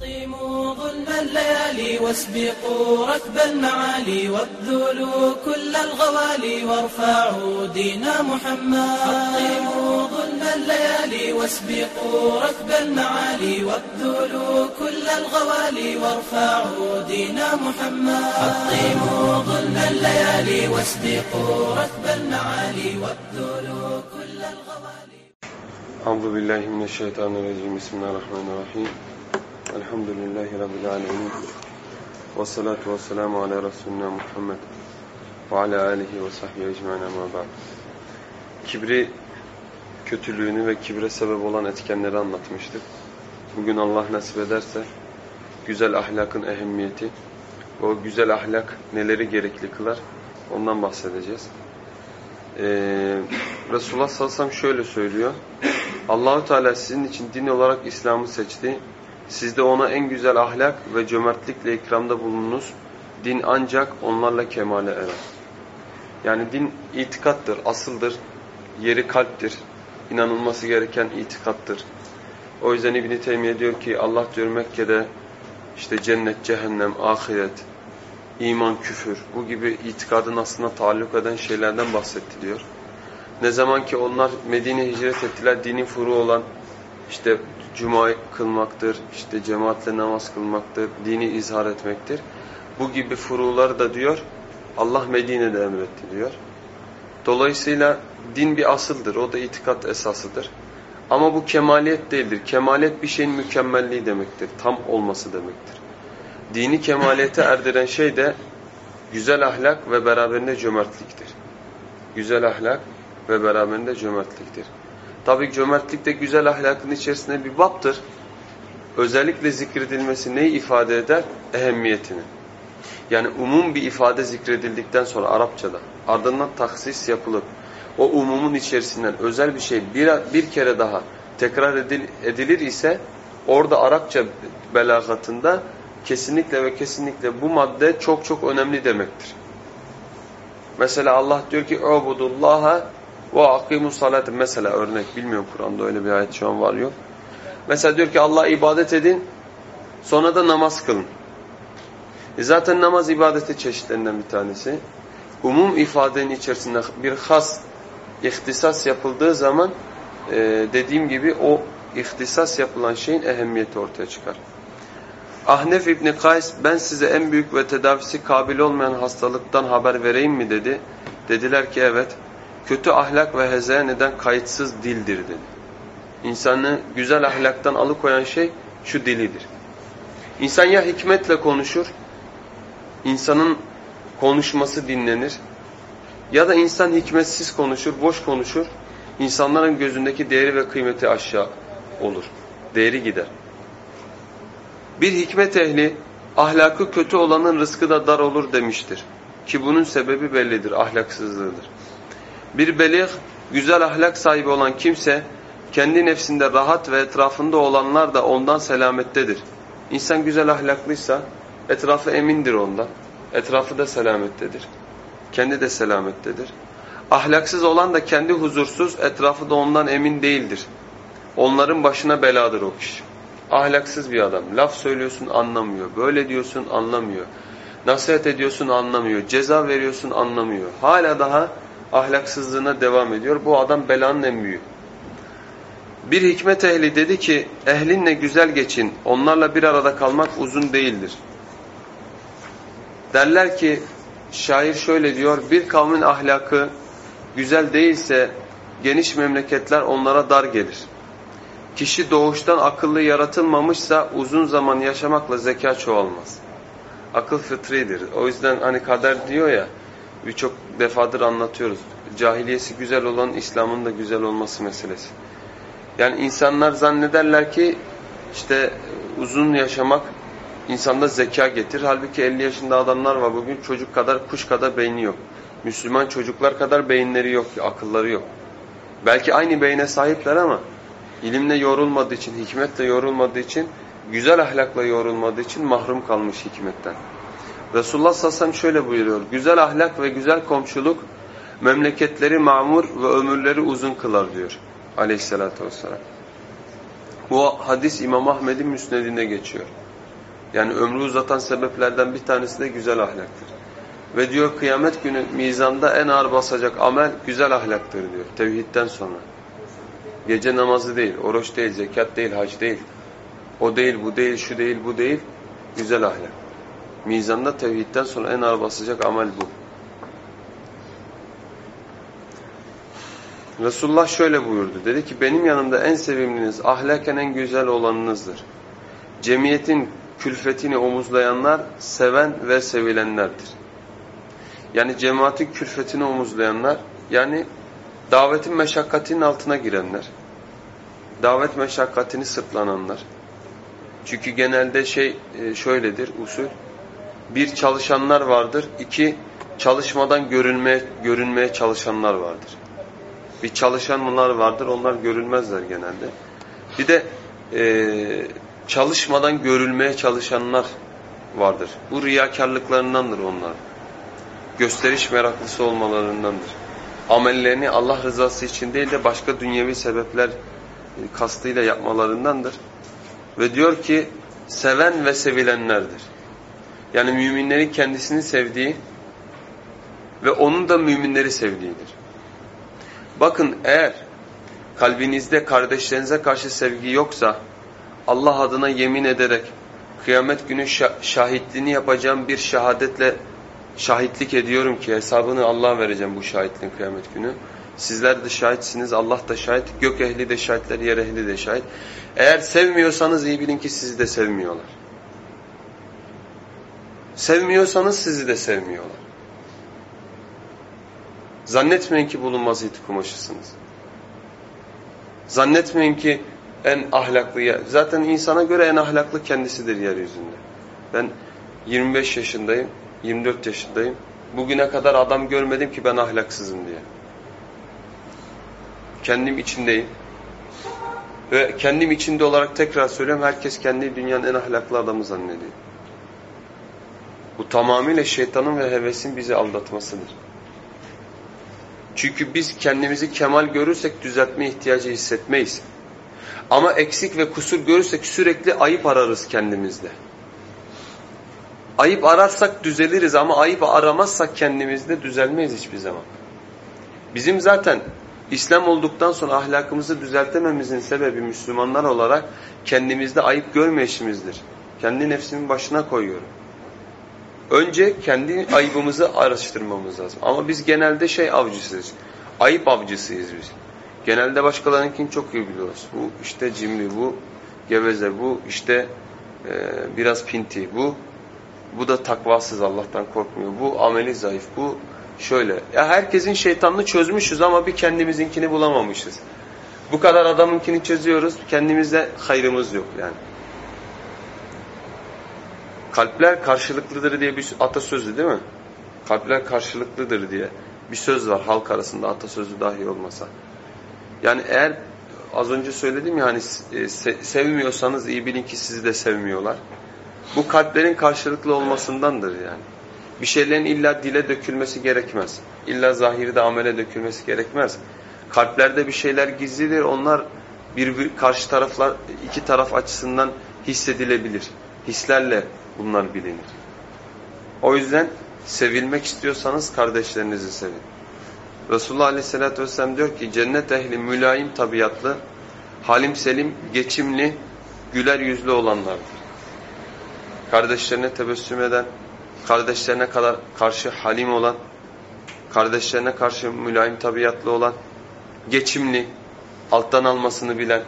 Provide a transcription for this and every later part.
حطموا ظلم الليالي واسبقوا ركب المعالي وابذلوا كل الغوالي وارفعوا دين محمد. حطموا ظلم الليالي واسبقوا ركب المعالي وابذلوا كل الغوالي وارفعوا دين محمد. حطموا ظلم الليالي واسبقوا ركب المعالي وابذلوا كل الغوالي. أعوذ بالله من الشيطان الرجيم. بسم الله الرحمن الرحيم. الحمد لله رب العالمين والصلاة والسلام على رسولنا Muhammed وعلى آله وصحبه ecmaîn ama ba'd. Kibri kötülüğünü ve kibre sebep olan etkenleri anlatmıştık. Bugün Allah nasip ederse güzel ahlakın ehemmiyeti ve o güzel ahlak neleri gerekli kılar ondan bahsedeceğiz. Ee, Resulullah sallallahu aleyhi ve sellem şöyle söylüyor. Allahu Teala sizin için din olarak İslam'ı seçti. siz de ona en güzel ahlak ve cömertlikle ikramda bulununuz. Din ancak onlarla kemale erer. Yani din itikattır, asıldır, yeri kalptir. İnanılması gereken itikattır. O yüzden İbn-i Teymiye diyor ki Allah diyor Mekke'de işte cennet, cehennem, ahiret, iman, küfür bu gibi itikadın aslında taalluk eden şeylerden bahsetti diyor. Ne zaman ki onlar Medine'ye hicret ettiler, dinin furu olan işte cuma kılmaktır, işte cemaatle namaz kılmaktır, dini izhar etmektir. Bu gibi furuları da diyor Allah Medine'de emretti diyor. Dolayısıyla din bir asıldır, o da itikat esasıdır. Ama bu kemaliyet değildir. Kemaliyet bir şeyin mükemmelliği demektir, tam olması demektir. Dini kemaliyete erdiren şey de güzel ahlak ve beraberinde cömertliktir. Güzel ahlak ve beraberinde cömertliktir. Tabii cömertlik de güzel ahlakın içerisinde bir baptır. Özellikle zikredilmesi neyi ifade eder? Ehemmiyetini. Yani umum bir ifade zikredildikten sonra Arapçada ardından taksis yapılıp o umumun içerisinden özel bir şey bir, bir kere daha tekrar edil, edilir ise orada Arapça belagatında kesinlikle ve kesinlikle bu madde çok çok önemli demektir. Mesela Allah diyor ki "Ubudullaha ve akimus salat." Mesela örnek bilmiyorum Kur'an'da öyle bir ayet şu an var yok. Mesela diyor ki Allah'a ibadet edin sonra da namaz kılın. E zaten namaz ibadeti çeşitlerinden bir tanesi. Umum ifadenin içerisinde bir has ihtisas yapıldığı zaman e, dediğim gibi o ihtisas yapılan şeyin ehemmiyeti ortaya çıkar. Ahnef İbni Kays ben size en büyük ve tedavisi kabil olmayan hastalıktan haber vereyim mi dedi. Dediler ki evet. Kötü ahlak ve hezeyan eden kayıtsız dildir dedi. İnsanı güzel ahlaktan alıkoyan şey şu dilidir. İnsan ya hikmetle konuşur, insanın konuşması dinlenir ya da insan hikmetsiz konuşur, boş konuşur, insanların gözündeki değeri ve kıymeti aşağı olur. Değeri gider. Bir hikmet ehli ahlakı kötü olanın rızkı da dar olur demiştir. Ki bunun sebebi bellidir, ahlaksızlığıdır. Bir belir, güzel ahlak sahibi olan kimse kendi nefsinde rahat ve etrafında olanlar da ondan selamettedir. İnsan güzel ahlaklıysa etrafı emindir ondan. Etrafı da selamettedir. Kendi de selamettedir. Ahlaksız olan da kendi huzursuz, etrafı da ondan emin değildir. Onların başına beladır o kişi. Ahlaksız bir adam. Laf söylüyorsun anlamıyor. Böyle diyorsun anlamıyor. Nasihat ediyorsun anlamıyor. Ceza veriyorsun anlamıyor. Hala daha ahlaksızlığına devam ediyor. Bu adam belanın en büyüğü. Bir hikmet ehli dedi ki ehlinle güzel geçin. Onlarla bir arada kalmak uzun değildir. Derler ki şair şöyle diyor. Bir kavmin ahlakı güzel değilse geniş memleketler onlara dar gelir. Kişi doğuştan akıllı yaratılmamışsa uzun zaman yaşamakla zeka çoğalmaz. Akıl fıtridir. O yüzden hani kader diyor ya birçok defadır anlatıyoruz. Cahiliyesi güzel olan İslam'ın da güzel olması meselesi. Yani insanlar zannederler ki işte uzun yaşamak insanda zeka getirir. Halbuki 50 yaşında adamlar var bugün çocuk kadar kuş kadar beyni yok. Müslüman çocuklar kadar beyinleri yok, akılları yok. Belki aynı beyne sahipler ama ilimle yorulmadığı için, hikmetle yorulmadığı için, güzel ahlakla yorulmadığı için mahrum kalmış hikmetten. Resulullah sallallahu aleyhi ve sellem şöyle buyuruyor. Güzel ahlak ve güzel komşuluk memleketleri mamur ve ömürleri uzun kılar diyor aleyhissalatü vesselam. Bu hadis İmam Ahmed'in müsnedinde geçiyor. Yani ömrü uzatan sebeplerden bir tanesi de güzel ahlaktır. Ve diyor kıyamet günü mizanda en ağır basacak amel güzel ahlaktır diyor tevhidden sonra. Gece namazı değil, oruç değil, zekat değil, hac değil. O değil, bu değil, şu değil, bu değil. Güzel ahlak. Mizanda tevhidden sonra en ağır basacak amel bu. Resulullah şöyle buyurdu. Dedi ki benim yanımda en sevimliniz, ahlaken en güzel olanınızdır. Cemiyetin külfetini omuzlayanlar seven ve sevilenlerdir. Yani cemaatin külfetini omuzlayanlar, yani davetin meşakkatinin altına girenler, davet meşakkatini sırtlananlar. Çünkü genelde şey e, şöyledir usul. Bir çalışanlar vardır, iki çalışmadan görünmeye, görünmeye çalışanlar vardır. Bir çalışanlar vardır, onlar görülmezler genelde. Bir de e, çalışmadan görülmeye çalışanlar vardır. Bu riyakarlıklarındandır onlar. Gösteriş meraklısı olmalarındandır. Amellerini Allah rızası için değil de başka dünyevi sebepler kastıyla yapmalarındandır. Ve diyor ki seven ve sevilenlerdir. Yani müminlerin kendisini sevdiği ve onun da müminleri sevdiğidir. Bakın eğer kalbinizde kardeşlerinize karşı sevgi yoksa Allah adına yemin ederek kıyamet günü şahitliğini yapacağım bir şehadetle şahitlik ediyorum ki hesabını Allah vereceğim bu şahitliğin kıyamet günü. Sizler de şahitsiniz, Allah da şahit, gök ehli de şahitler, yer ehli de şahit. Eğer sevmiyorsanız iyi bilin ki sizi de sevmiyorlar. Sevmiyorsanız sizi de sevmiyorlar. Zannetmeyin ki bulunmaz iti kumaşısınız. Zannetmeyin ki en ahlaklı, zaten insana göre en ahlaklı kendisidir yeryüzünde. Ben 25 yaşındayım, 24 yaşındayım. Bugüne kadar adam görmedim ki ben ahlaksızım diye. Kendim içindeyim. Ve kendim içinde olarak tekrar söylüyorum herkes kendi dünyanın en ahlaklı adamı zannediyor. Bu tamamıyla şeytanın ve hevesin bizi aldatmasıdır. Çünkü biz kendimizi kemal görürsek düzeltme ihtiyacı hissetmeyiz. Ama eksik ve kusur görürsek sürekli ayıp ararız kendimizde. Ayıp ararsak düzeliriz ama ayıp aramazsak kendimizde düzelmeyiz hiçbir zaman. Bizim zaten İslam olduktan sonra ahlakımızı düzeltememizin sebebi Müslümanlar olarak kendimizde ayıp görmeyişimizdir. Kendi nefsimin başına koyuyorum. Önce kendi ayıbımızı araştırmamız lazım. Ama biz genelde şey avcısıyız. Ayıp avcısıyız biz. Genelde başkalarınkini çok iyi biliyoruz. Bu işte cimri, bu geveze, bu işte e, biraz pinti, bu bu da takvasız Allah'tan korkmuyor. Bu ameli zayıf, bu şöyle. Ya herkesin şeytanını çözmüşüz ama bir kendimizinkini bulamamışız. Bu kadar adamınkini çözüyoruz, kendimizde hayrımız yok yani. Kalpler karşılıklıdır diye bir atasözü değil mi? Kalpler karşılıklıdır diye bir söz var halk arasında atasözü dahi olmasa. Yani eğer az önce söyledim ya hani sevmiyorsanız iyi bilin ki sizi de sevmiyorlar. Bu kalplerin karşılıklı olmasındandır yani. Bir şeylerin illa dile dökülmesi gerekmez. İlla zahirde amele dökülmesi gerekmez. Kalplerde bir şeyler gizlidir. Onlar bir, bir karşı taraflar iki taraf açısından hissedilebilir. Hislerle bunlar bilinir. O yüzden sevilmek istiyorsanız kardeşlerinizi sevin. Resulullah Aleyhisselatü Vesselam diyor ki cennet ehli mülayim tabiatlı, halim selim, geçimli, güler yüzlü olanlardır. Kardeşlerine tebessüm eden, kardeşlerine kadar karşı halim olan, kardeşlerine karşı mülayim tabiatlı olan, geçimli, alttan almasını bilen,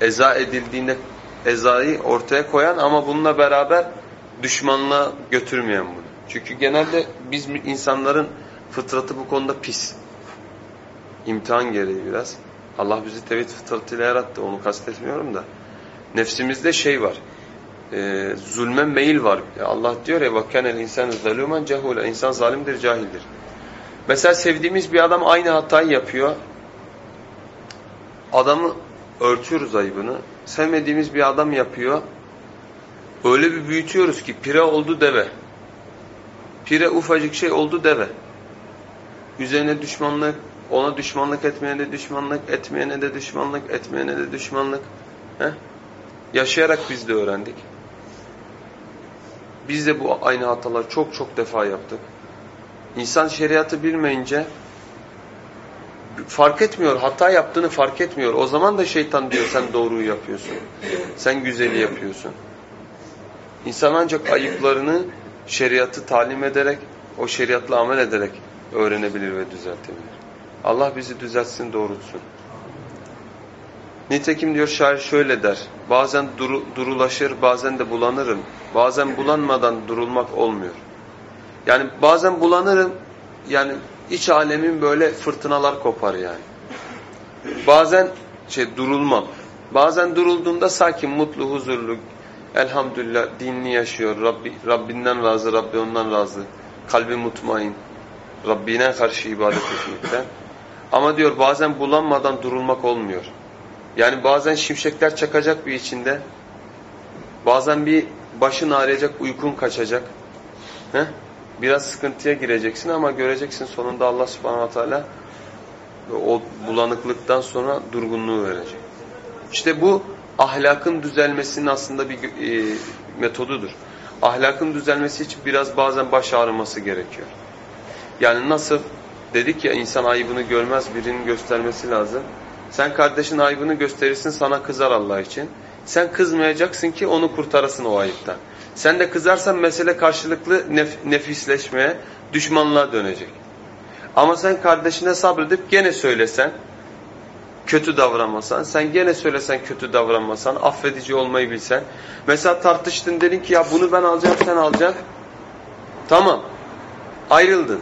eza edildiğinde ezayı ortaya koyan ama bununla beraber düşmanlığa götürmeyen bunu. Çünkü genelde biz insanların fıtratı bu konuda pis. İmtihan gereği biraz. Allah bizi tevhid fıtratıyla yarattı. Onu kastetmiyorum da. Nefsimizde şey var. E, zulme meyil var. Allah diyor ya وَكَنَ الْاِنْسَانُ ظَلُومًا جَهُولًا İnsan zalimdir, cahildir. Mesela sevdiğimiz bir adam aynı hatayı yapıyor. Adamı örtüyoruz ayıbını. Sevmediğimiz bir adam yapıyor. Öyle bir büyütüyoruz ki pire oldu deve. Pire ufacık şey oldu deve. Üzerine düşmanlık, ona düşmanlık etmeyene de düşmanlık, etmeyene de düşmanlık, etmeyene de düşmanlık. Heh? Yaşayarak biz de öğrendik. Biz de bu aynı hataları çok çok defa yaptık. İnsan şeriatı bilmeyince fark etmiyor, hata yaptığını fark etmiyor. O zaman da şeytan diyor sen doğruyu yapıyorsun. Sen güzeli yapıyorsun. İnsan ancak ayıplarını şeriatı talim ederek, o şeriatla amel ederek öğrenebilir ve düzeltebilir. Allah bizi düzeltsin, doğrultsun. Nitekim diyor şair şöyle der. Bazen duru, durulaşır, bazen de bulanırım. Bazen bulanmadan durulmak olmuyor. Yani bazen bulanırım, yani iç alemin böyle fırtınalar kopar yani. Bazen şey durulmam. Bazen durulduğunda sakin, mutlu, huzurlu, elhamdülillah dinini yaşıyor. Rabbi, Rabbinden razı, Rabbi ondan razı. Kalbi mutmain. Rabbine karşı ibadet etmekten. Ama diyor bazen bulanmadan durulmak olmuyor. Yani bazen şimşekler çakacak bir içinde. Bazen bir başın ağrıyacak, uykun kaçacak. Heh? Biraz sıkıntıya gireceksin ama göreceksin sonunda Allah subhanahu teala o bulanıklıktan sonra durgunluğu verecek. İşte bu ahlakın düzelmesinin aslında bir e, metodudur. Ahlakın düzelmesi için biraz bazen baş ağrıması gerekiyor. Yani nasıl dedik ya insan ayıbını görmez birinin göstermesi lazım. Sen kardeşin ayıbını gösterirsin sana kızar Allah için. Sen kızmayacaksın ki onu kurtarasın o ayıptan. Sen de kızarsan mesele karşılıklı nef nefisleşmeye, düşmanlığa dönecek. Ama sen kardeşine sabredip gene söylesen, kötü davranmasan, sen gene söylesen kötü davranmasan, affedici olmayı bilsen. Mesela tartıştın dedin ki ya bunu ben alacağım sen alacaksın. Tamam. Ayrıldın.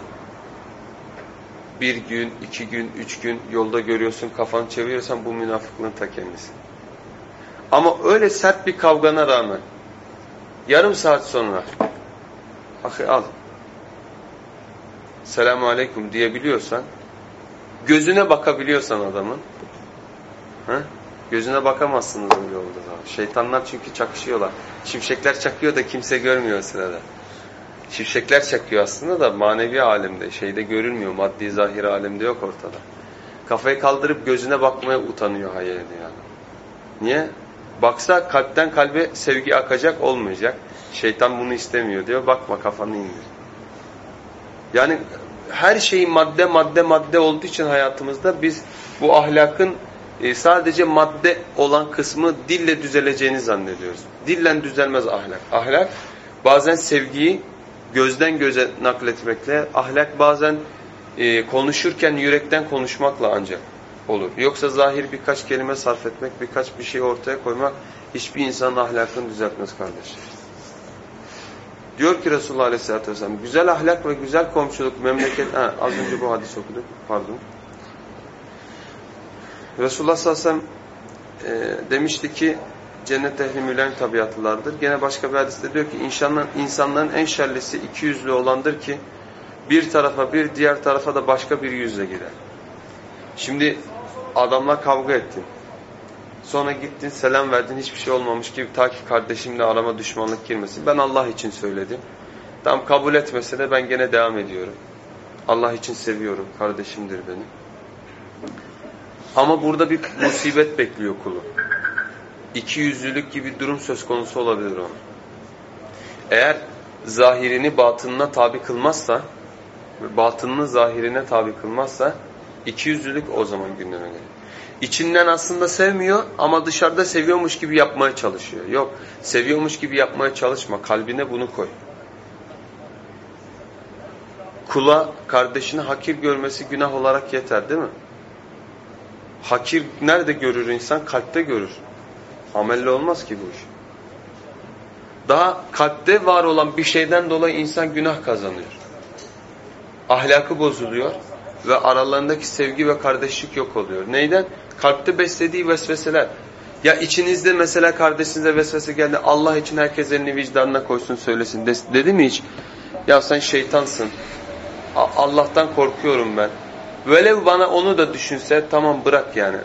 Bir gün, iki gün, üç gün yolda görüyorsun, kafanı çeviriyorsan bu münafıklığın ta kendisi. Ama öyle sert bir kavgana rağmen yarım saat sonra ahi al selamu aleyküm diyebiliyorsan gözüne bakabiliyorsan adamın he? gözüne bakamazsınız öyle olduğu zaman. Şeytanlar çünkü çakışıyorlar. Şimşekler çakıyor da kimse görmüyor sırada. Şimşekler çakıyor aslında da manevi alemde, şeyde görülmüyor. Maddi zahir alemde yok ortada. Kafayı kaldırıp gözüne bakmaya utanıyor hayal ediyor. Niye? Baksa kalpten kalbe sevgi akacak olmayacak. Şeytan bunu istemiyor diyor. Bakma kafanı indir. Yani her şey madde madde madde olduğu için hayatımızda biz bu ahlakın e, sadece madde olan kısmı dille düzeleceğini zannediyoruz. Dillen düzelmez ahlak. Ahlak bazen sevgiyi gözden göze nakletmekle, ahlak bazen e, konuşurken yürekten konuşmakla ancak olur. Yoksa zahir birkaç kelime sarf etmek, birkaç bir şey ortaya koymak hiçbir insanın ahlakını düzeltmez kardeşler. Diyor ki Resulullah Aleyhisselatü Vesselam, güzel ahlak ve güzel komşuluk memleket... Ha, az önce bu hadis okuduk, pardon. Resulullah sallallahu e, demişti ki, cennet ehli mülayim tabiatlılardır. Gene başka bir hadiste diyor ki, insanların, insanların en şerlisi iki yüzlü olandır ki, bir tarafa bir, diğer tarafa da başka bir yüzle gider. Şimdi adamla kavga ettin. Sonra gittin selam verdin hiçbir şey olmamış gibi ta ki kardeşimle arama düşmanlık girmesin. Ben Allah için söyledim. Tam kabul etmese de ben gene devam ediyorum. Allah için seviyorum. Kardeşimdir benim. Ama burada bir musibet bekliyor kulu. İki yüzlülük gibi durum söz konusu olabilir onun. Eğer zahirini batınına tabi kılmazsa batınını zahirine tabi kılmazsa iki yüzlülük o zaman gündeme gelir. İçinden aslında sevmiyor ama dışarıda seviyormuş gibi yapmaya çalışıyor. Yok, seviyormuş gibi yapmaya çalışma. Kalbine bunu koy. Kula kardeşini hakir görmesi günah olarak yeter değil mi? Hakir nerede görür insan? Kalpte görür. Amelle olmaz ki bu iş. Daha kalpte var olan bir şeyden dolayı insan günah kazanıyor. Ahlakı bozuluyor ve aralarındaki sevgi ve kardeşlik yok oluyor. Neyden? Kalpte beslediği vesveseler. Ya içinizde mesela kardeşinize vesvese geldi Allah için herkes elini vicdanına koysun söylesin dedi mi hiç? Ya sen şeytansın. Allah'tan korkuyorum ben. Böyle bana onu da düşünse tamam bırak yani.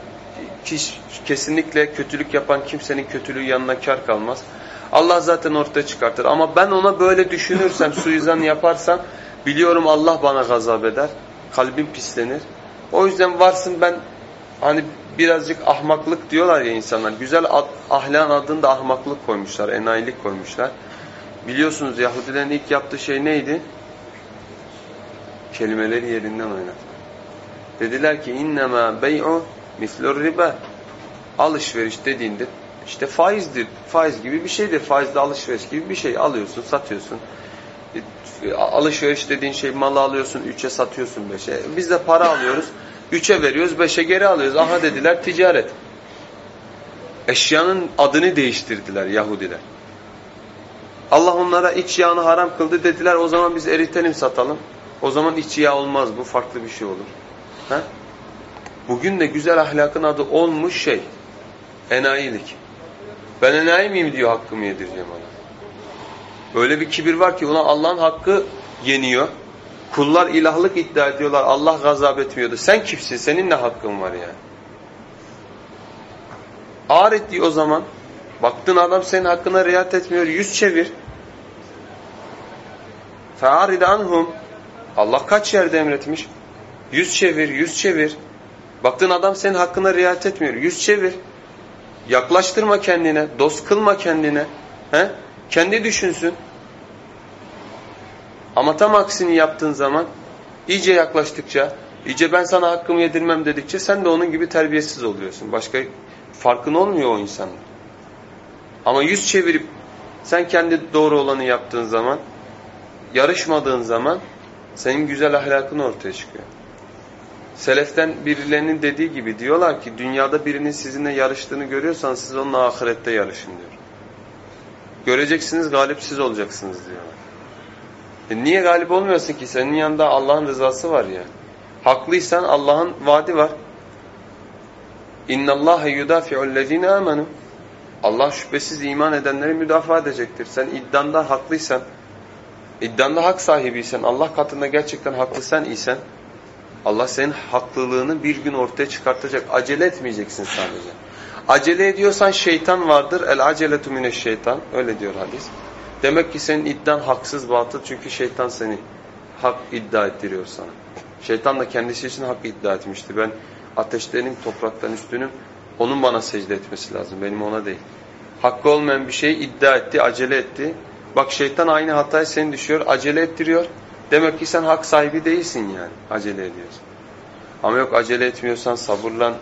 Hiç, kesinlikle kötülük yapan kimsenin kötülüğü yanına kar kalmaz. Allah zaten ortaya çıkartır. Ama ben ona böyle düşünürsem, suizan yaparsam biliyorum Allah bana gazap eder. Kalbim pislenir. O yüzden varsın ben hani birazcık ahmaklık diyorlar ya insanlar. Güzel ad, ahlakın adını da ahmaklık koymuşlar, enayilik koymuşlar. Biliyorsunuz Yahudilerin ilk yaptığı şey neydi? Kelimeleri yerinden oynatmak. Dediler ki innema bey'u mislur riba. Alışveriş dediğinde işte faizdir. Faiz gibi bir şeydir. Faizde alışveriş gibi bir şey. Alıyorsun, satıyorsun. E, alışveriş dediğin şey malı alıyorsun, üçe satıyorsun beşe. Biz de para alıyoruz, üçe veriyoruz, beşe geri alıyoruz. Aha dediler ticaret. Eşyanın adını değiştirdiler Yahudiler. Allah onlara iç yağını haram kıldı dediler o zaman biz eritelim satalım. O zaman iç yağ olmaz bu farklı bir şey olur. Ha? Bugün de güzel ahlakın adı olmuş şey. Enayilik. Ben enayi miyim diyor hakkımı yedireceğim ona. Öyle bir kibir var ki buna Allah'ın hakkı yeniyor. Kullar ilahlık iddia ediyorlar. Allah gazap etmiyordu. Sen kimsin? Senin ne hakkın var yani? Ağır ettiği o zaman baktın adam senin hakkına riayet etmiyor. Yüz çevir. Fe'arid anhum. Allah kaç yerde emretmiş? Yüz çevir, yüz çevir. Baktın adam senin hakkına riayet etmiyor. Yüz çevir. Yaklaştırma kendine, dost kılma kendine. He? Kendi düşünsün. Ama tam aksini yaptığın zaman iyice yaklaştıkça, iyice ben sana hakkımı yedirmem dedikçe sen de onun gibi terbiyesiz oluyorsun. Başka farkın olmuyor o insanın. Ama yüz çevirip sen kendi doğru olanı yaptığın zaman, yarışmadığın zaman senin güzel ahlakın ortaya çıkıyor. Seleften birilerinin dediği gibi diyorlar ki dünyada birinin sizinle yarıştığını görüyorsanız siz onunla ahirette yarışın diyor. Göreceksiniz galip siz olacaksınız diyorlar. E niye galip olmuyorsun ki? Senin yanında Allah'ın rızası var ya. Haklıysan Allah'ın vaadi var. اِنَّ اللّٰهَ يُدَافِعُ الَّذ۪ينَ آمَنُوا Allah şüphesiz iman edenleri müdafaa edecektir. Sen iddanda haklıysan, iddanda hak sahibiysen, Allah katında gerçekten haklı sen isen, Allah senin haklılığını bir gün ortaya çıkartacak. Acele etmeyeceksin sadece. Acele ediyorsan şeytan vardır. El aceletu mineşşeytan. Öyle diyor hadis. Demek ki senin iddian haksız batıl çünkü şeytan seni hak iddia ettiriyor sana. Şeytan da kendisi için hak iddia etmişti. Ben ateştenim, topraktan üstünüm. Onun bana secde etmesi lazım. Benim ona değil. Hakkı olmayan bir şeyi iddia etti, acele etti. Bak şeytan aynı hataya seni düşüyor, acele ettiriyor. Demek ki sen hak sahibi değilsin yani. Acele ediyorsun. Ama yok acele etmiyorsan, sabırla,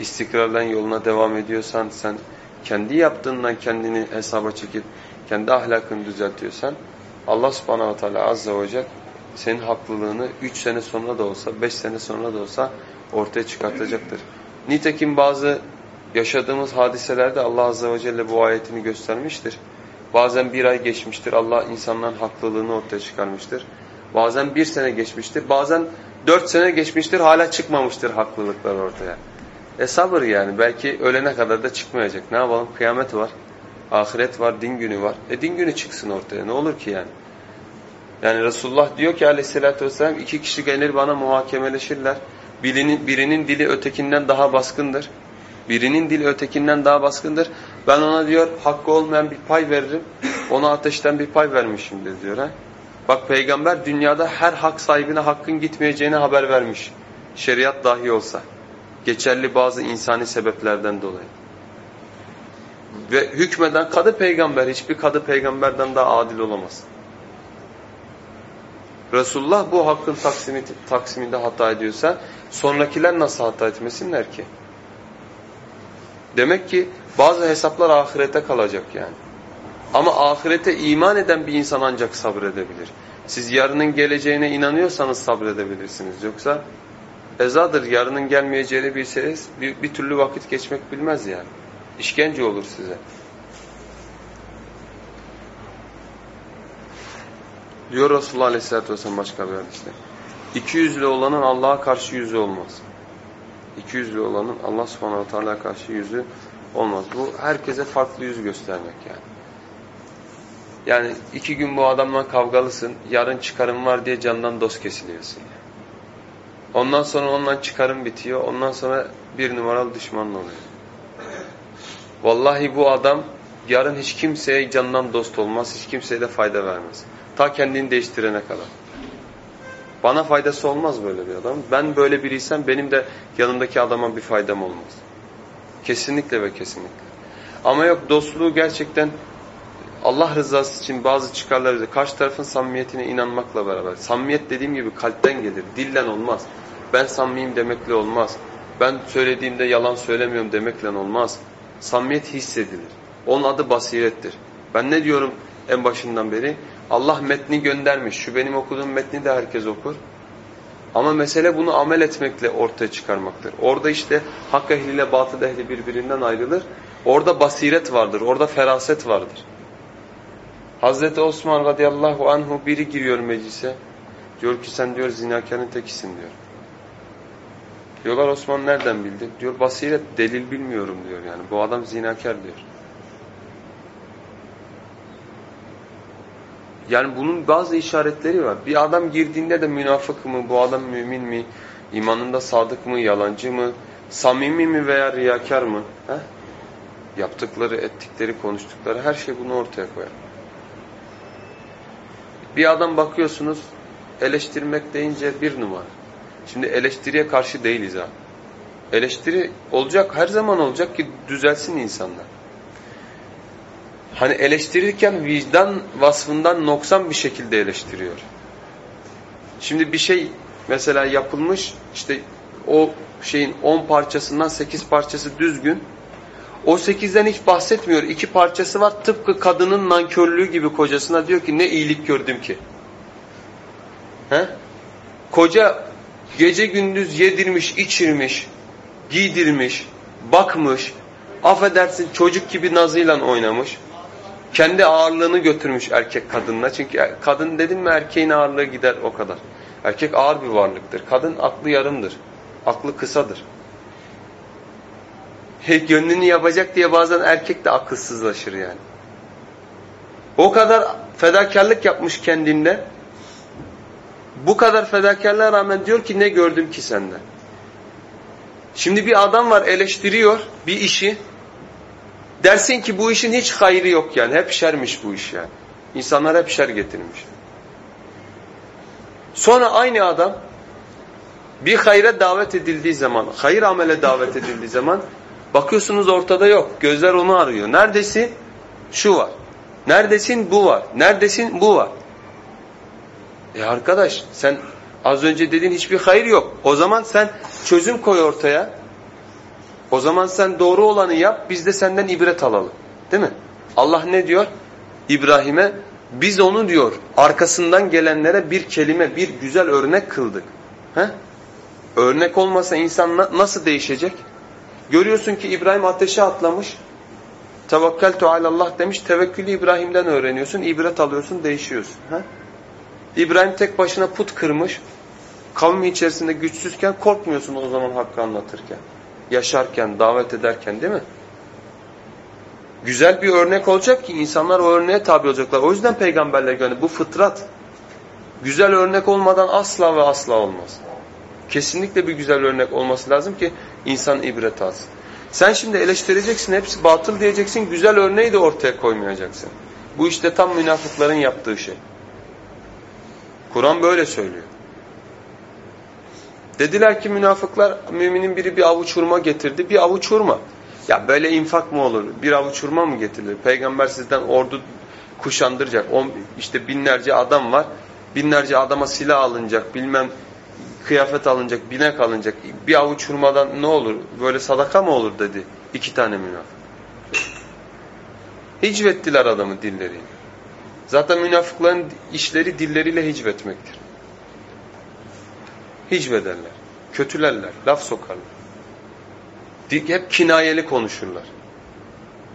istikrarla yoluna devam ediyorsan, sen kendi yaptığından kendini hesaba çekip kendi ahlakını düzeltiyorsan Allah subhanahu teala azze ve celle senin haklılığını 3 sene sonra da olsa, 5 sene sonra da olsa ortaya çıkartacaktır. Nitekim bazı yaşadığımız hadiselerde Allah azze ve celle bu ayetini göstermiştir. Bazen bir ay geçmiştir, Allah insanların haklılığını ortaya çıkarmıştır. Bazen bir sene geçmiştir, bazen dört sene geçmiştir, hala çıkmamıştır haklılıklar ortaya. E sabır yani, belki ölene kadar da çıkmayacak. Ne yapalım, kıyamet var, ahiret var, din günü var. E din günü çıksın ortaya, ne olur ki yani. Yani Resulullah diyor ki aleyhissalatü vesselam, iki kişi gelir bana muhakemeleşirler. Birinin, birinin dili ötekinden daha baskındır. Birinin dili ötekinden daha baskındır. Ben ona diyor hakkı olmayan bir pay veririm. Ona ateşten bir pay vermişimdir diyor. Ha? Bak peygamber dünyada her hak sahibine hakkın gitmeyeceğini haber vermiş. Şeriat dahi olsa. Geçerli bazı insani sebeplerden dolayı. Ve hükmeden kadı peygamber hiçbir kadı peygamberden daha adil olamaz. Resulullah bu hakkın taksimi, taksiminde hata ediyorsa sonrakiler nasıl hata etmesinler ki? Demek ki bazı hesaplar ahirete kalacak yani. Ama ahirete iman eden bir insan ancak sabredebilir. Siz yarının geleceğine inanıyorsanız sabredebilirsiniz. Yoksa ezadır yarının gelmeyeceğini bilseniz bir, bir türlü vakit geçmek bilmez yani. İşkence olur size. Diyor Resulullah Aleyhisselatü Vesselam başka bir hadiste. İki yüzlü olanın Allah'a karşı yüzü olmaz. İki yüzlü olanın Allah subhanahu teala karşı yüzü olmaz. Bu herkese farklı yüz göstermek yani. Yani iki gün bu adamla kavgalısın, yarın çıkarım var diye candan dost kesiliyorsun. Yani. Ondan sonra ondan çıkarım bitiyor, ondan sonra bir numaralı düşmanın oluyor. Vallahi bu adam yarın hiç kimseye candan dost olmaz, hiç kimseye de fayda vermez. Ta kendini değiştirene kadar. Bana faydası olmaz böyle bir adam. Ben böyle biriysem benim de yanımdaki adama bir faydam olmaz. Kesinlikle ve kesinlikle. Ama yok dostluğu gerçekten Allah rızası için bazı çıkarlar karşı tarafın samimiyetine inanmakla beraber. Samimiyet dediğim gibi kalpten gelir, dillen olmaz. Ben samimiyim demekle olmaz. Ben söylediğimde yalan söylemiyorum demekle olmaz. Samimiyet hissedilir. Onun adı basirettir. Ben ne diyorum en başından beri? Allah metni göndermiş. Şu benim okuduğum metni de herkes okur. Ama mesele bunu amel etmekle ortaya çıkarmaktır. Orada işte hak ehliyle batıl ehli birbirinden ayrılır. Orada basiret vardır, orada feraset vardır. Hazreti Osman radıyallahu anhu biri giriyor meclise. Diyor ki sen diyor zinakarın tekisin diyor. Diyorlar Osman nereden bildi? Diyor basiret delil bilmiyorum diyor yani. Bu adam zinakar diyor. Yani bunun bazı işaretleri var. Bir adam girdiğinde de münafık mı, bu adam mümin mi, imanında sadık mı, yalancı mı, samimi mi veya riyakar mı? Heh? Yaptıkları, ettikleri, konuştukları her şey bunu ortaya koyar. Bir adam bakıyorsunuz eleştirmek deyince bir numara. Şimdi eleştiriye karşı değiliz ha. Eleştiri olacak, her zaman olacak ki düzelsin insanlar. Hani eleştirirken vicdan vasfından noksan bir şekilde eleştiriyor. Şimdi bir şey mesela yapılmış işte o şeyin 10 parçasından 8 parçası düzgün. O 8'den hiç bahsetmiyor. İki parçası var tıpkı kadının nankörlüğü gibi kocasına diyor ki ne iyilik gördüm ki. He? Koca gece gündüz yedirmiş, içirmiş, giydirmiş, bakmış, affedersin çocuk gibi nazıyla oynamış. Kendi ağırlığını götürmüş erkek kadınla. Çünkü kadın dedim mi erkeğin ağırlığı gider o kadar. Erkek ağır bir varlıktır. Kadın aklı yarımdır. Aklı kısadır. He, gönlünü yapacak diye bazen erkek de akılsızlaşır yani. O kadar fedakarlık yapmış kendinde. Bu kadar fedakarlığa rağmen diyor ki ne gördüm ki senden. Şimdi bir adam var eleştiriyor bir işi. Dersin ki bu işin hiç hayrı yok yani. Hep şermiş bu iş yani. İnsanlar hep şer getirmiş. Sonra aynı adam bir hayra davet edildiği zaman, hayır amele davet edildiği zaman bakıyorsunuz ortada yok. Gözler onu arıyor. Neredesin? Şu var. Neredesin? Bu var. Neredesin? Bu var. E arkadaş sen az önce dediğin hiçbir hayır yok. O zaman sen çözüm koy ortaya. O zaman sen doğru olanı yap, biz de senden ibret alalım. Değil mi? Allah ne diyor? İbrahim'e biz onu diyor arkasından gelenlere bir kelime, bir güzel örnek kıldık. He? Örnek olmasa insan nasıl değişecek? Görüyorsun ki İbrahim ateşe atlamış. Tevekkeltu alallah demiş. Tevekkülü İbrahim'den öğreniyorsun. ibret alıyorsun, değişiyorsun. He? İbrahim tek başına put kırmış. Kavmi içerisinde güçsüzken korkmuyorsun o zaman hakkı anlatırken yaşarken, davet ederken değil mi? Güzel bir örnek olacak ki insanlar o örneğe tabi olacaklar. O yüzden peygamberler gönderdi. Bu fıtrat. Güzel örnek olmadan asla ve asla olmaz. Kesinlikle bir güzel örnek olması lazım ki insan ibret alsın. Sen şimdi eleştireceksin, hepsi batıl diyeceksin, güzel örneği de ortaya koymayacaksın. Bu işte tam münafıkların yaptığı şey. Kur'an böyle söylüyor. Dediler ki münafıklar müminin biri bir avuç hurma getirdi. Bir avuç hurma. Ya böyle infak mı olur? Bir avuç hurma mı getirilir? Peygamber sizden ordu kuşandıracak. On, işte binlerce adam var. Binlerce adama silah alınacak. Bilmem kıyafet alınacak. Binek alınacak. Bir avuç hurmadan ne olur? Böyle sadaka mı olur dedi. iki tane münafık. Hicvettiler adamı dilleriyle. Zaten münafıkların işleri dilleriyle hicvetmektir hicvederler, kötülerler, laf sokarlar. Hep kinayeli konuşurlar.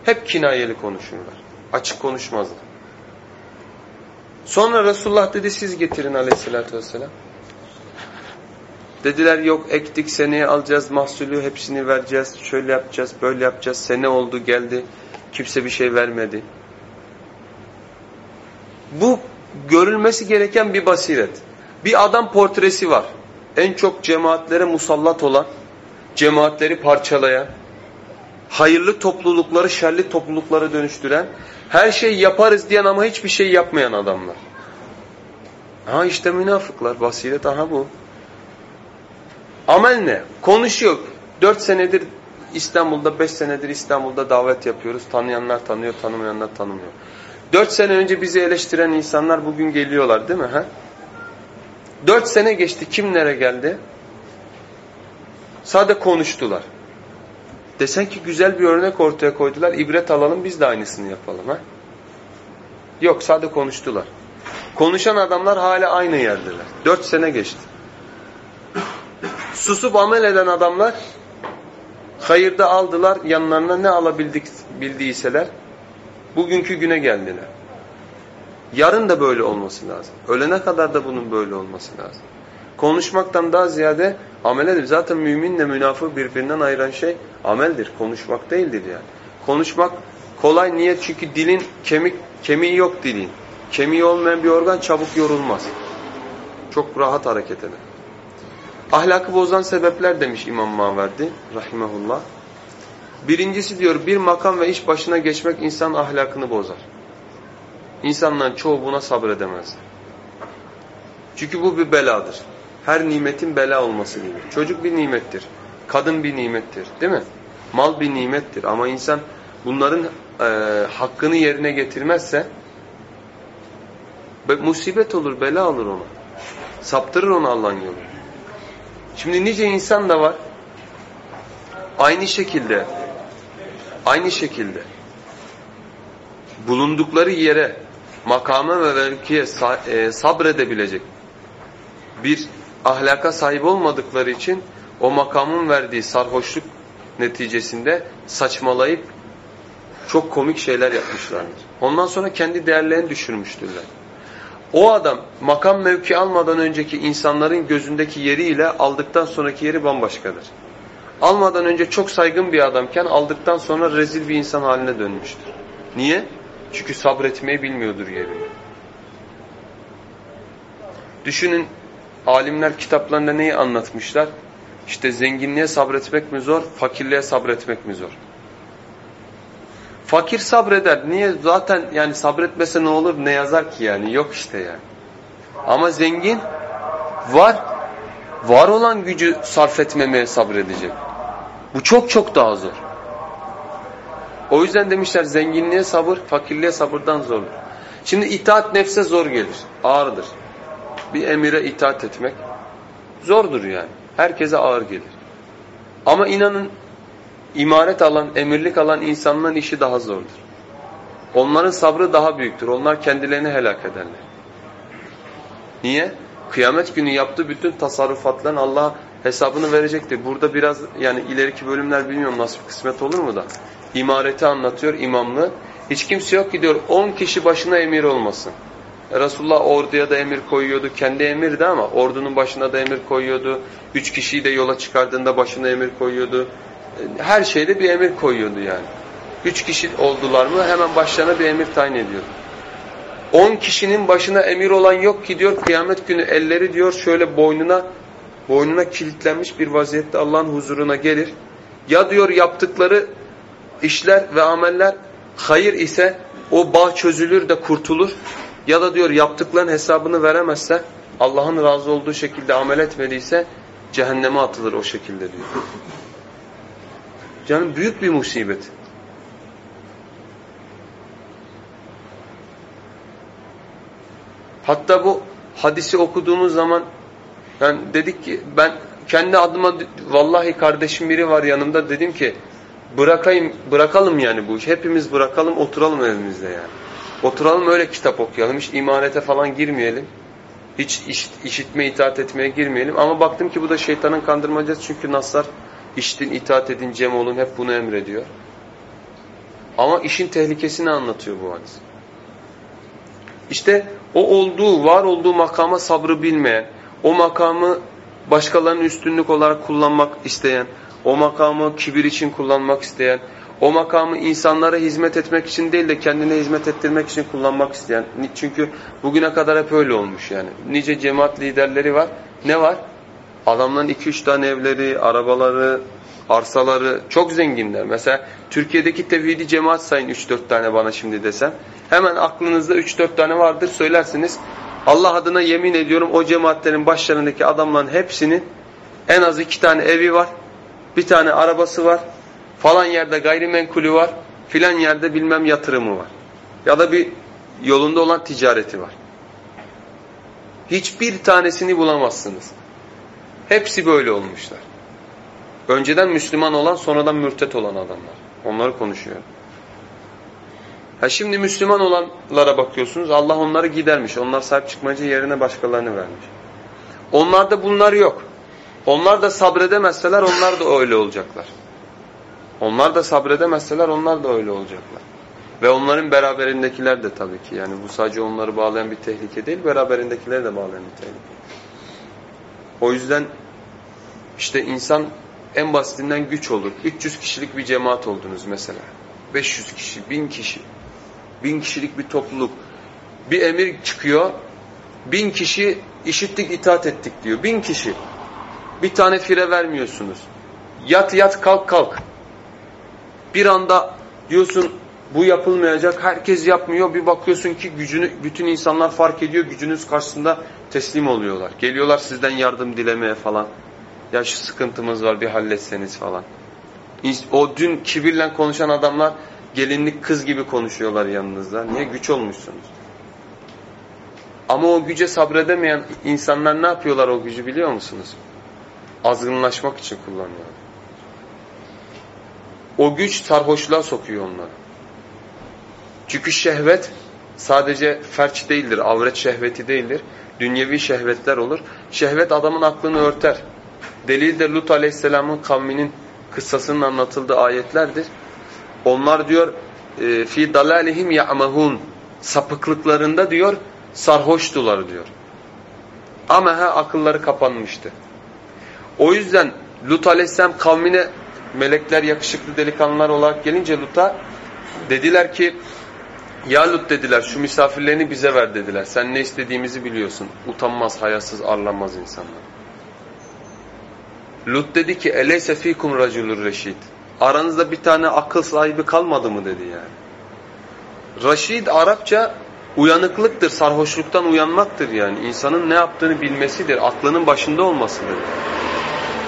Hep kinayeli konuşurlar. Açık konuşmazlar. Sonra Resulullah dedi siz getirin aleyhissalatü vesselam. Dediler yok ektik seneye alacağız mahsulü hepsini vereceğiz. Şöyle yapacağız böyle yapacağız. Sene oldu geldi. Kimse bir şey vermedi. Bu görülmesi gereken bir basiret. Bir adam portresi var en çok cemaatlere musallat olan, cemaatleri parçalayan, hayırlı toplulukları şerli topluluklara dönüştüren, her şeyi yaparız diyen ama hiçbir şey yapmayan adamlar. Ha işte münafıklar, basiret aha bu. Amel ne? Konuşuyor. Dört senedir İstanbul'da, beş senedir İstanbul'da davet yapıyoruz. Tanıyanlar tanıyor, tanımayanlar tanımıyor. Dört sene önce bizi eleştiren insanlar bugün geliyorlar değil mi? Ha? Dört sene geçti. Kimlere geldi? Sade konuştular. Desen ki güzel bir örnek ortaya koydular. İbret alalım biz de aynısını yapalım. Ha? Yok sade konuştular. Konuşan adamlar hala aynı yerdeler. Dört sene geçti. Susup amel eden adamlar hayırda aldılar yanlarına ne alabildik bildiyseler bugünkü güne geldiler. Yarın da böyle olması lazım. Ölene kadar da bunun böyle olması lazım. Konuşmaktan daha ziyade amel edip zaten müminle münafık birbirinden ayıran şey ameldir. Konuşmak değildir yani. Konuşmak kolay niye? Çünkü dilin kemik kemiği yok dilin. Kemiği olmayan bir organ çabuk yorulmaz. Çok rahat hareket eder. Ahlakı bozan sebepler demiş İmam Maverdi rahimahullah. Birincisi diyor bir makam ve iş başına geçmek insan ahlakını bozar. İnsanların çoğu buna sabredemez. Çünkü bu bir beladır. Her nimetin bela olması gibi. Çocuk bir nimettir. Kadın bir nimettir. Değil mi? Mal bir nimettir. Ama insan bunların e, hakkını yerine getirmezse musibet olur, bela olur ona. Saptırır onu Allah'ın yolu. Şimdi nice insan da var. Aynı şekilde aynı şekilde bulundukları yere makama ve mevkiye e, sabredebilecek bir ahlaka sahip olmadıkları için o makamın verdiği sarhoşluk neticesinde saçmalayıp çok komik şeyler yapmışlardır. Ondan sonra kendi değerlerini düşürmüştürler. O adam makam mevki almadan önceki insanların gözündeki yeriyle aldıktan sonraki yeri bambaşkadır. Almadan önce çok saygın bir adamken aldıktan sonra rezil bir insan haline dönmüştür. Niye? Çünkü sabretmeyi bilmiyordur yerini. Düşünün alimler kitaplarında neyi anlatmışlar? İşte zenginliğe sabretmek mi zor, fakirliğe sabretmek mi zor? Fakir sabreder. Niye? Zaten yani sabretmese ne olur ne yazar ki yani? Yok işte yani. Ama zengin var. Var olan gücü sarf etmemeye sabredecek. Bu çok çok daha zor. O yüzden demişler zenginliğe sabır, fakirliğe sabırdan zordur. Şimdi itaat nefse zor gelir, ağırdır. Bir emire itaat etmek zordur yani. Herkese ağır gelir. Ama inanın imaret alan, emirlik alan insanların işi daha zordur. Onların sabrı daha büyüktür. Onlar kendilerini helak ederler. Niye? Kıyamet günü yaptığı bütün tasarrufatların Allah hesabını verecektir. Burada biraz yani ileriki bölümler bilmiyorum nasıl bir kısmet olur mu da. İmareti anlatıyor imamlı. Hiç kimse yok ki diyor 10 kişi başına emir olmasın. Resulullah orduya da emir koyuyordu. Kendi emirdi ama ordunun başına da emir koyuyordu. Üç kişiyi de yola çıkardığında başına emir koyuyordu. Her şeyde bir emir koyuyordu yani. Üç kişi oldular mı hemen başlarına bir emir tayin ediyordu. On kişinin başına emir olan yok ki diyor kıyamet günü elleri diyor şöyle boynuna boynuna kilitlenmiş bir vaziyette Allah'ın huzuruna gelir. Ya diyor yaptıkları işler ve ameller hayır ise o bağ çözülür de kurtulur. Ya da diyor yaptıkların hesabını veremezse Allah'ın razı olduğu şekilde amel etmediyse cehenneme atılır o şekilde diyor. Canım büyük bir musibet. Hatta bu hadisi okuduğumuz zaman yani dedik ki ben kendi adıma vallahi kardeşim biri var yanımda dedim ki bırakayım bırakalım yani bu işi. Hepimiz bırakalım oturalım evimizde yani. Oturalım öyle kitap okuyalım. Hiç imanete falan girmeyelim. Hiç işit, işitme itaat etmeye girmeyelim. Ama baktım ki bu da şeytanın kandırmacası. Çünkü naslar işitin itaat edin cem olun hep bunu emrediyor. Ama işin tehlikesini anlatıyor bu hadis. İşte o olduğu, var olduğu makama sabrı bilmeyen, o makamı başkalarının üstünlük olarak kullanmak isteyen, o makamı kibir için kullanmak isteyen, o makamı insanlara hizmet etmek için değil de kendine hizmet ettirmek için kullanmak isteyen. Çünkü bugüne kadar hep öyle olmuş yani. Nice cemaat liderleri var. Ne var? Adamların iki üç tane evleri, arabaları, arsaları çok zenginler. Mesela Türkiye'deki tevhidi cemaat sayın üç dört tane bana şimdi desem. Hemen aklınızda üç dört tane vardır söylersiniz. Allah adına yemin ediyorum o cemaatlerin başlarındaki adamların hepsinin en az iki tane evi var. Bir tane arabası var. Falan yerde gayrimenkulü var. Filan yerde bilmem yatırımı var. Ya da bir yolunda olan ticareti var. Hiçbir tanesini bulamazsınız. Hepsi böyle olmuşlar. Önceden Müslüman olan sonradan mürtet olan adamlar. Onları konuşuyor. Ha şimdi Müslüman olanlara bakıyorsunuz. Allah onları gidermiş. Onlar sahip çıkmayınca yerine başkalarını vermiş. Onlarda bunlar yok. Onlar da sabredemezseler onlar da öyle olacaklar. Onlar da sabredemezseler onlar da öyle olacaklar. Ve onların beraberindekiler de tabii ki. Yani bu sadece onları bağlayan bir tehlike değil, beraberindekileri de bağlayan bir tehlike. O yüzden işte insan en basitinden güç olur. 300 kişilik bir cemaat oldunuz mesela. 500 kişi, 1000 kişi. 1000 kişilik bir topluluk. Bir emir çıkıyor. 1000 kişi işittik itaat ettik diyor. 1000 kişi. Bir tane fire vermiyorsunuz. Yat yat kalk kalk. Bir anda diyorsun bu yapılmayacak. Herkes yapmıyor. Bir bakıyorsun ki gücünü bütün insanlar fark ediyor. Gücünüz karşısında teslim oluyorlar. Geliyorlar sizden yardım dilemeye falan. Ya şu sıkıntımız var bir halletseniz falan. O dün kibirle konuşan adamlar gelinlik kız gibi konuşuyorlar yanınızda. Niye? Güç olmuşsunuz. Ama o güce sabredemeyen insanlar ne yapıyorlar o gücü biliyor musunuz? Azgınlaşmak için kullanıyorlar. O güç sarhoşluğa sokuyor onları. Çünkü şehvet sadece ferç değildir, avret şehveti değildir. Dünyevi şehvetler olur. Şehvet adamın aklını örter. Delil de Lut Aleyhisselam'ın kavminin kıssasının anlatıldığı ayetlerdir. Onlar diyor e, fi dalalihim ya'mahun sapıklıklarında diyor sarhoştular diyor. Ama ha akılları kapanmıştı. O yüzden Lut Aleyhisselam kavmine melekler yakışıklı delikanlılar olarak gelince Lut'a dediler ki ya Lut dediler şu misafirlerini bize ver dediler. Sen ne istediğimizi biliyorsun. Utanmaz, hayasız, arlanmaz insanlar. Lut dedi ki eleyse fikum raculur reşid. Aranızda bir tane akıl sahibi kalmadı mı dedi yani. Raşid Arapça uyanıklıktır, sarhoşluktan uyanmaktır yani. İnsanın ne yaptığını bilmesidir, aklının başında olmasıdır.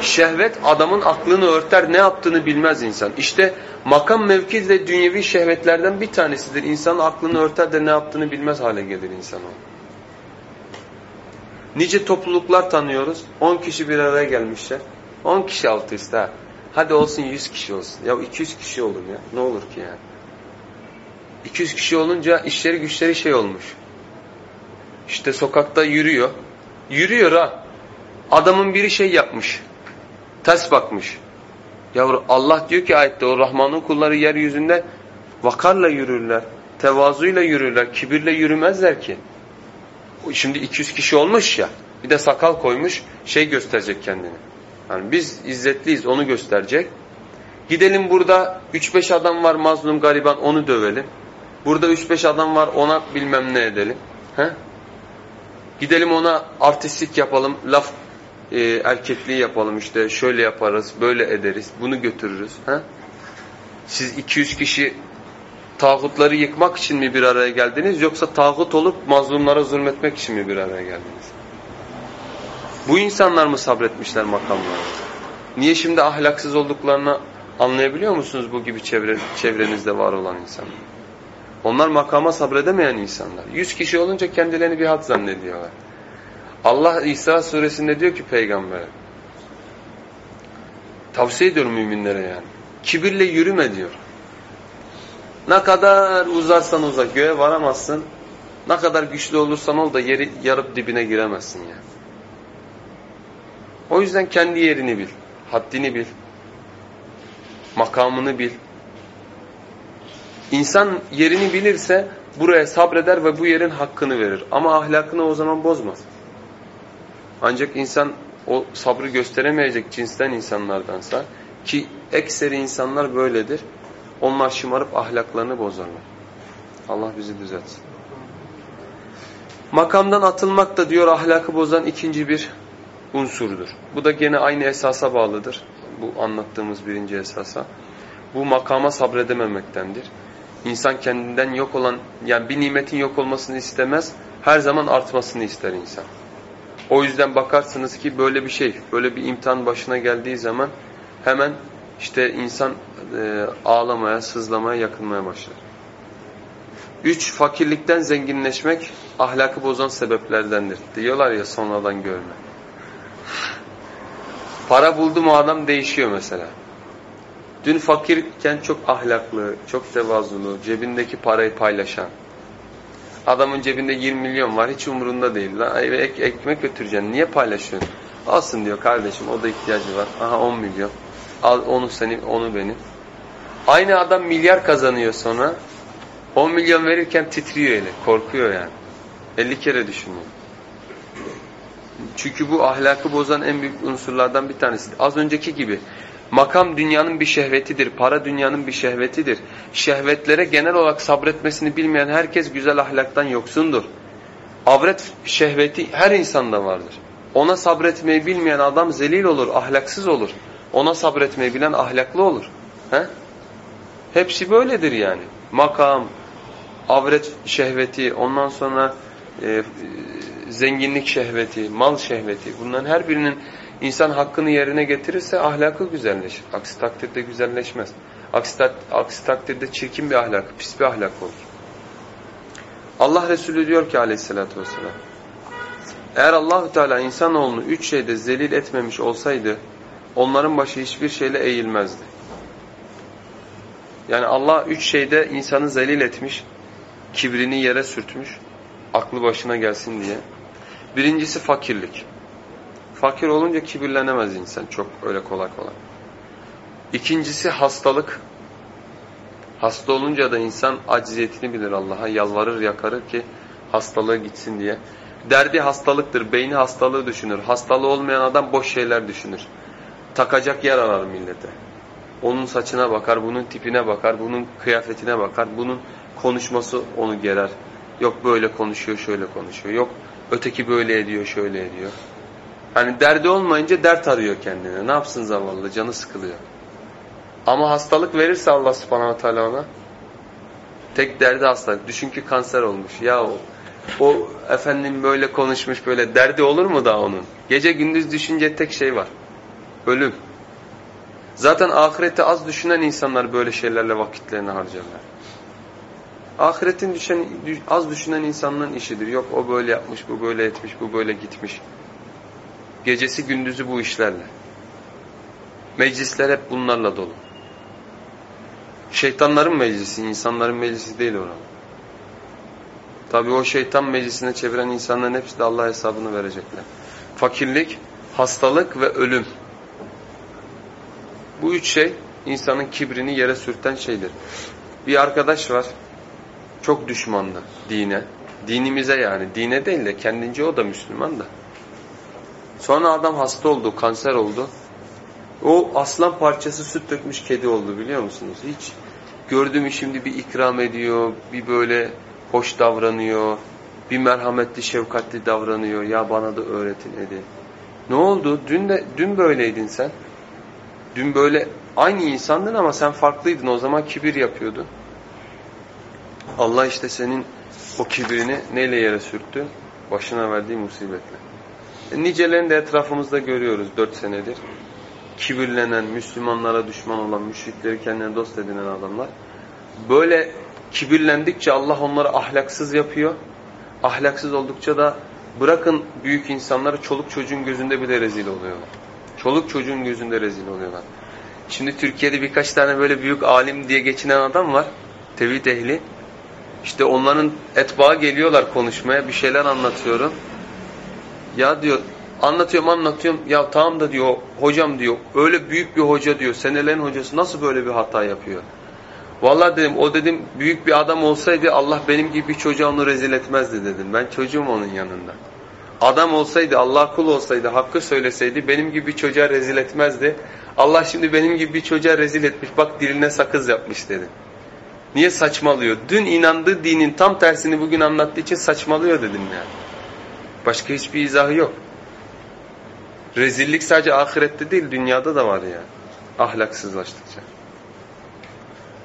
Şehvet adamın aklını örter, ne yaptığını bilmez insan. İşte makam mevki de dünyevi şehvetlerden bir tanesidir. İnsanın aklını örter de ne yaptığını bilmez hale gelir insan o. Nice topluluklar tanıyoruz. 10 kişi bir araya gelmişler. 10 kişi altı üstü Hadi olsun 100 kişi olsun. Ya 200 kişi olur ya. Ne olur ki yani. 200 kişi olunca işleri güçleri şey olmuş. İşte sokakta yürüyor. Yürüyor ha. Adamın biri şey yapmış. Ters bakmış. Yavru Allah diyor ki ayette o Rahman'ın kulları yeryüzünde vakarla yürürler. Tevazuyla yürürler. Kibirle yürümezler ki. Şimdi 200 kişi olmuş ya. Bir de sakal koymuş şey gösterecek kendini. Yani biz izzetliyiz onu gösterecek. Gidelim burada 3-5 adam var mazlum gariban onu dövelim. Burada 3-5 adam var ona bilmem ne edelim. He? Gidelim ona artistlik yapalım, laf e, erkekliği yapalım işte şöyle yaparız, böyle ederiz, bunu götürürüz. He? Siz 200 kişi tağutları yıkmak için mi bir araya geldiniz yoksa tağut olup mazlumlara zulmetmek için mi bir araya geldiniz? Bu insanlar mı sabretmişler makamlara? Niye şimdi ahlaksız olduklarını anlayabiliyor musunuz bu gibi çevre, çevrenizde var olan insanlar? Onlar makama sabredemeyen insanlar. Yüz kişi olunca kendilerini bir hat zannediyorlar. Allah İsa suresinde diyor ki peygambere tavsiye ediyorum müminlere yani. Kibirle yürüme diyor. Ne kadar uzarsan uzak göğe varamazsın. Ne kadar güçlü olursan ol da yeri yarıp dibine giremezsin yani. O yüzden kendi yerini bil, haddini bil, makamını bil. İnsan yerini bilirse buraya sabreder ve bu yerin hakkını verir. Ama ahlakını o zaman bozmaz. Ancak insan o sabrı gösteremeyecek cinsten insanlardansa ki ekseri insanlar böyledir. Onlar şımarıp ahlaklarını bozarlar. Allah bizi düzeltsin. Makamdan atılmak da diyor ahlakı bozan ikinci bir unsurdur. Bu da gene aynı esasa bağlıdır. Bu anlattığımız birinci esasa. Bu makama sabredememektendir. İnsan kendinden yok olan, yani bir nimetin yok olmasını istemez, her zaman artmasını ister insan. O yüzden bakarsınız ki böyle bir şey, böyle bir imtihan başına geldiği zaman hemen işte insan e, ağlamaya, sızlamaya, yakınmaya başlar. Üç, fakirlikten zenginleşmek ahlakı bozan sebeplerdendir. Diyorlar ya sonradan görme. Para buldu mu adam değişiyor mesela. Dün fakirken çok ahlaklı, çok tevazulu, cebindeki parayı paylaşan. Adamın cebinde 20 milyon var hiç umurunda değil. Lan eve ek, ekmek götüreceksin niye paylaşıyorsun? Alsın diyor kardeşim o da ihtiyacı var. Aha 10 milyon. Al onu senin onu benim. Aynı adam milyar kazanıyor sonra 10 milyon verirken titriyor eli. Korkuyor yani. 50 kere düşünüyor. Çünkü bu ahlakı bozan en büyük unsurlardan bir tanesi. Az önceki gibi makam dünyanın bir şehvetidir, para dünyanın bir şehvetidir. Şehvetlere genel olarak sabretmesini bilmeyen herkes güzel ahlaktan yoksundur. Avret şehveti her insanda vardır. Ona sabretmeyi bilmeyen adam zelil olur, ahlaksız olur. Ona sabretmeyi bilen ahlaklı olur. He? Hepsi böyledir yani. Makam, avret şehveti, ondan sonra e, zenginlik şehveti, mal şehveti bunların her birinin insan hakkını yerine getirirse ahlakı güzelleşir. Aksi takdirde güzelleşmez. Aksi, tak aksi takdirde çirkin bir ahlak, pis bir ahlak olur. Allah Resulü diyor ki aleyhissalatü vesselam eğer Allahü Teala insanoğlunu üç şeyde zelil etmemiş olsaydı onların başı hiçbir şeyle eğilmezdi. Yani Allah üç şeyde insanı zelil etmiş, kibrini yere sürtmüş, aklı başına gelsin diye. Birincisi fakirlik. Fakir olunca kibirlenemez insan çok öyle kolay kolay. İkincisi hastalık. Hasta olunca da insan acziyetini bilir Allah'a, yalvarır yakarır ki hastalığı gitsin diye. Derdi hastalıktır, beyni hastalığı düşünür. Hastalığı olmayan adam boş şeyler düşünür. Takacak yer arar millete. Onun saçına bakar, bunun tipine bakar, bunun kıyafetine bakar, bunun konuşması onu gerer. Yok böyle konuşuyor, şöyle konuşuyor. Yok öteki böyle ediyor, şöyle ediyor. Hani derdi olmayınca dert arıyor kendine. Ne yapsın zavallı? Canı sıkılıyor. Ama hastalık verirse Allah subhanahu teala ona tek derdi hastalık. Düşün ki kanser olmuş. Ya o, o efendim böyle konuşmuş böyle derdi olur mu da onun? Gece gündüz düşünce tek şey var. Ölüm. Zaten ahireti az düşünen insanlar böyle şeylerle vakitlerini harcarlar. Ahiretin düşen, az düşünen insanların işidir. Yok o böyle yapmış, bu böyle etmiş, bu böyle gitmiş. Gecesi gündüzü bu işlerle. Meclisler hep bunlarla dolu. Şeytanların meclisi, insanların meclisi değil orada. Tabi o şeytan meclisine çeviren insanların hepsi de Allah hesabını verecekler. Fakirlik, hastalık ve ölüm. Bu üç şey insanın kibrini yere sürten şeydir. Bir arkadaş var, çok düşmandı dine. Dinimize yani, dine değil de kendince o da Müslüman da. Sonra adam hasta oldu, kanser oldu. O aslan parçası süt dökmüş kedi oldu biliyor musunuz? Hiç gördüğümü şimdi bir ikram ediyor, bir böyle hoş davranıyor, bir merhametli, şefkatli davranıyor. Ya bana da öğretin edin. Ne oldu? Dün de dün böyleydin sen. Dün böyle aynı insandın ama sen farklıydın. O zaman kibir yapıyordun. Allah işte senin o kibirini neyle yere sürttü? Başına verdiği musibetle. E, nicelerini de etrafımızda görüyoruz dört senedir. Kibirlenen, Müslümanlara düşman olan, müşrikleri kendine dost edinen adamlar. Böyle kibirlendikçe Allah onları ahlaksız yapıyor. Ahlaksız oldukça da bırakın büyük insanları çoluk çocuğun gözünde bile rezil oluyorlar. Çoluk çocuğun gözünde rezil oluyorlar. Şimdi Türkiye'de birkaç tane böyle büyük alim diye geçinen adam var. Tevhid ehli. İşte onların etbağı geliyorlar konuşmaya. Bir şeyler anlatıyorum. Ya diyor anlatıyorum anlatıyorum. Ya tamam da diyor hocam diyor. Öyle büyük bir hoca diyor. Senelerin hocası nasıl böyle bir hata yapıyor? Vallahi dedim o dedim büyük bir adam olsaydı Allah benim gibi bir çocuğa onu rezil etmezdi dedim. Ben çocuğum onun yanında. Adam olsaydı, Allah kul olsaydı, hakkı söyleseydi benim gibi bir çocuğa rezil etmezdi. Allah şimdi benim gibi bir çocuğa rezil etmiş. Bak diline sakız yapmış dedi. Niye saçmalıyor? Dün inandığı dinin tam tersini bugün anlattığı için saçmalıyor dedim yani. Başka hiçbir izahı yok. Rezillik sadece ahirette değil dünyada da var ya. Ahlaksızlaştıkça.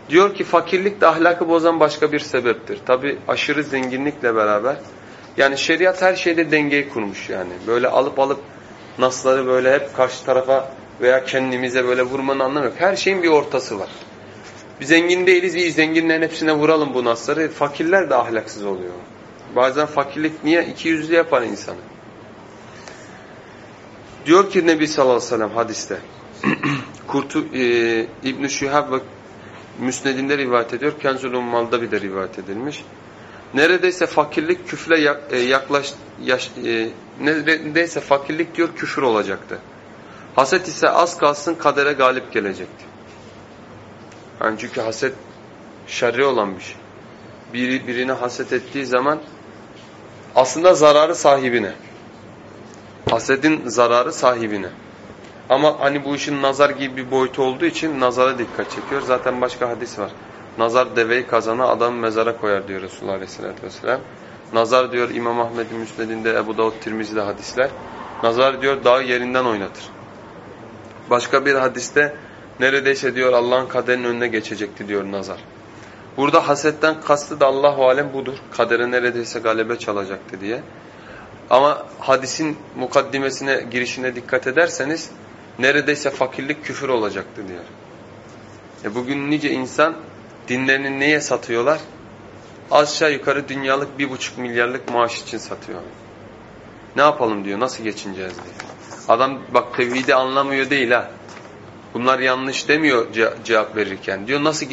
Diyor ki fakirlik de ahlakı bozan başka bir sebeptir. Tabi aşırı zenginlikle beraber. Yani şeriat her şeyde dengeyi kurmuş yani. Böyle alıp alıp nasları böyle hep karşı tarafa veya kendimize böyle vurmanın anlamı yok. Her şeyin bir ortası var. Bir zengin değiliz, iyi zenginlerin hepsine vuralım bu nasları. Fakirler de ahlaksız oluyor. Bazen fakirlik niye? İki yüzlü yapar insanı. Diyor ki Nebi sallallahu aleyhi ve sellem hadiste. Kurtu, e, İbn-i Şihab Müsned'inde rivayet ediyor. Kenzul Ummal'da bir de rivayet edilmiş. Neredeyse fakirlik küfre e, yaklaş, yaş, e, neredeyse fakirlik diyor küfür olacaktı. Haset ise az kalsın kadere galip gelecekti. Yani çünkü haset şerri olan bir şey. Biri birine haset ettiği zaman aslında zararı sahibine. Hasedin zararı sahibine. Ama hani bu işin nazar gibi bir boyutu olduğu için nazara dikkat çekiyor. Zaten başka hadis var. Nazar deveyi kazana adam mezara koyar diyor Resulullah Aleyhisselatü Vesselam. Nazar diyor İmam Ahmet'in Müsned'inde Ebu Davud Tirmizi'de hadisler. Nazar diyor dağı yerinden oynatır. Başka bir hadiste neredeyse diyor Allah'ın kaderinin önüne geçecekti diyor nazar. Burada hasetten kastı da Allahu alem budur. Kadere neredeyse galebe çalacaktı diye. Ama hadisin mukaddimesine girişine dikkat ederseniz neredeyse fakirlik küfür olacaktı diyor. E bugün nice insan dinlerini neye satıyorlar? Aşağı yukarı dünyalık bir buçuk milyarlık maaş için satıyor. Ne yapalım diyor, nasıl geçineceğiz diyor. Adam bak tevhidi anlamıyor değil ha. Bunlar yanlış demiyor ce cevap verirken. Diyor nasıl